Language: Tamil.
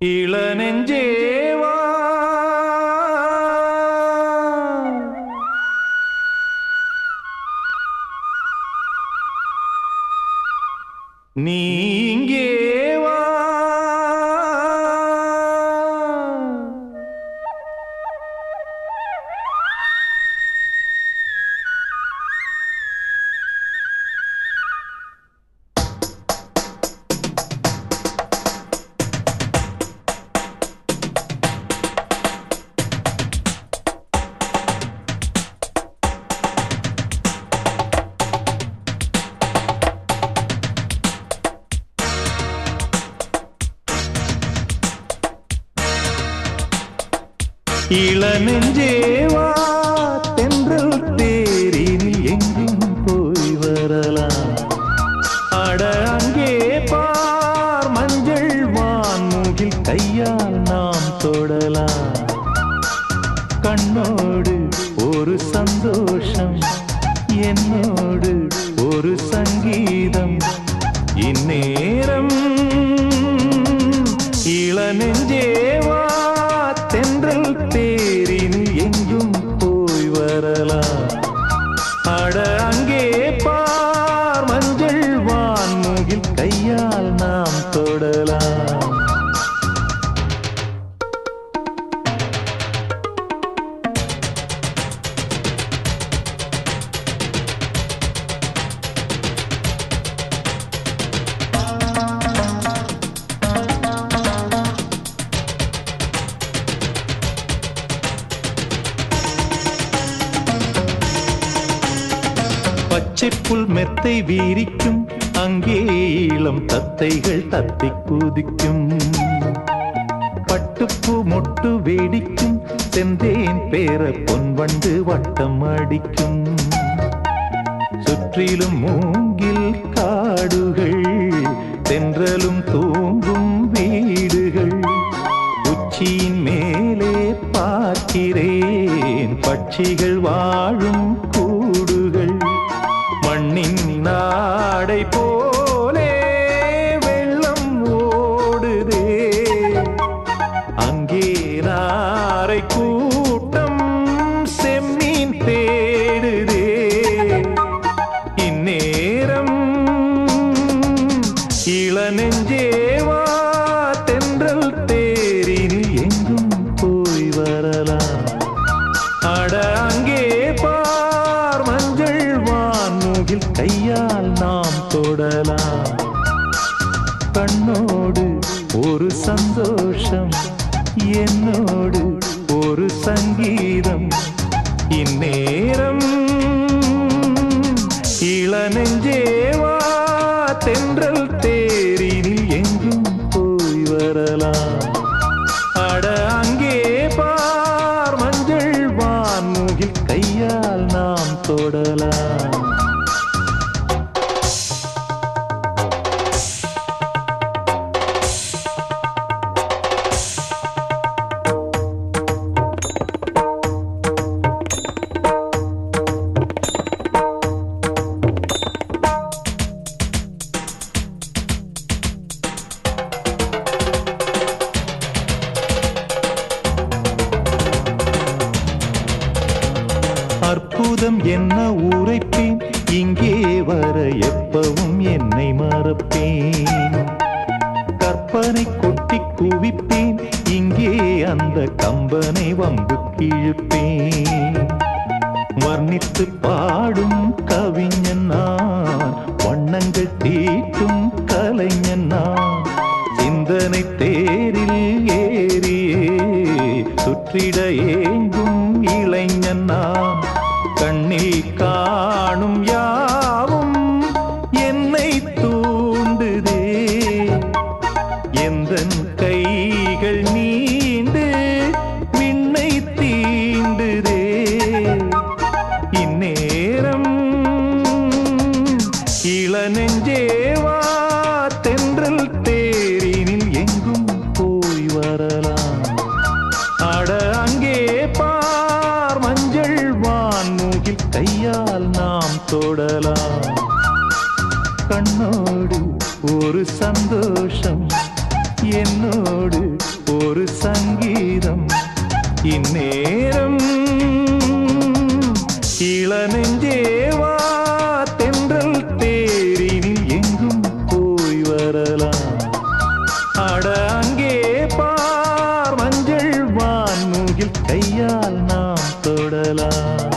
இளநெஞ்சேவா நீங்கே இளநெஞ்சேவா தென்றல் தேரினில் எங்கும் போய் வரலாம். அட அங்கே பார் மஞ்சள் வான்மூகில் கையால் நாம் தொடலாம். கண்ணோடு ஒரு சந்தோஷம் என்னோடு ஒரு சங்கீதம். இன்னே அட அங்கே பா பச்சை புல் மெத்தை வீரிக்கும் அங்கே இளம் தத்தைகள் தத்தி குதிக்கும். பட்டுப்பூ மொட்டு வேடிக்கும் செந்தேன் பேர பொன் வண்டு வட்டம் அடிக்கும். சுற்றிலும் மூங்கில் காடுகள் தென்றலும் தூங்கும் வீடுகள். உச்சியின் மேலே பார்க்கிறேன் பட்சிகள் வாழும் கூ கூட்டம் செம்மீன் தேடுதே. இந்நேரம் இளநெஞ்சேவா தென்றல் தேரினில் எங்கும் போய் வரலாம். அட அங்கே பார் மஞ்சள் வான்முகில் கையால் நாம் தொடலாம். கண்ணோடு ஒரு சந்தோஷம் என்னோடு ஒரு சங்கீதம். இந்நேரம் இளநெஞ்சேவா தென்றல் தேரினில் எங்கும் போய் வரலாம். அற்புதம் என்ன உரைப்பேன்? இங்கே வர எப்பவும் என்னை மறப்பேன். கற்பனை கொட்டி குவிப்பேன். இங்கே அந்த கம்பனை வம்பு கிழப்பேன். வர்ணித்து பாடும் கவிஞன் நான் வண்ணங்கள் தீட்டும் கலைஞன் நான் சிந்தனை தேரில் ஏறியே சுற்றிட அட அங்கே பார் மஞ்சள் வான் மூகில் கையால் நாம் தொடலாம். கண்ணோடு ஒரு சந்தோஷம் என்னோடு ஒரு சங்கீதம். இந்நேரம் இளநெஞ்சேவா கையால் நாம் தொடலாம்.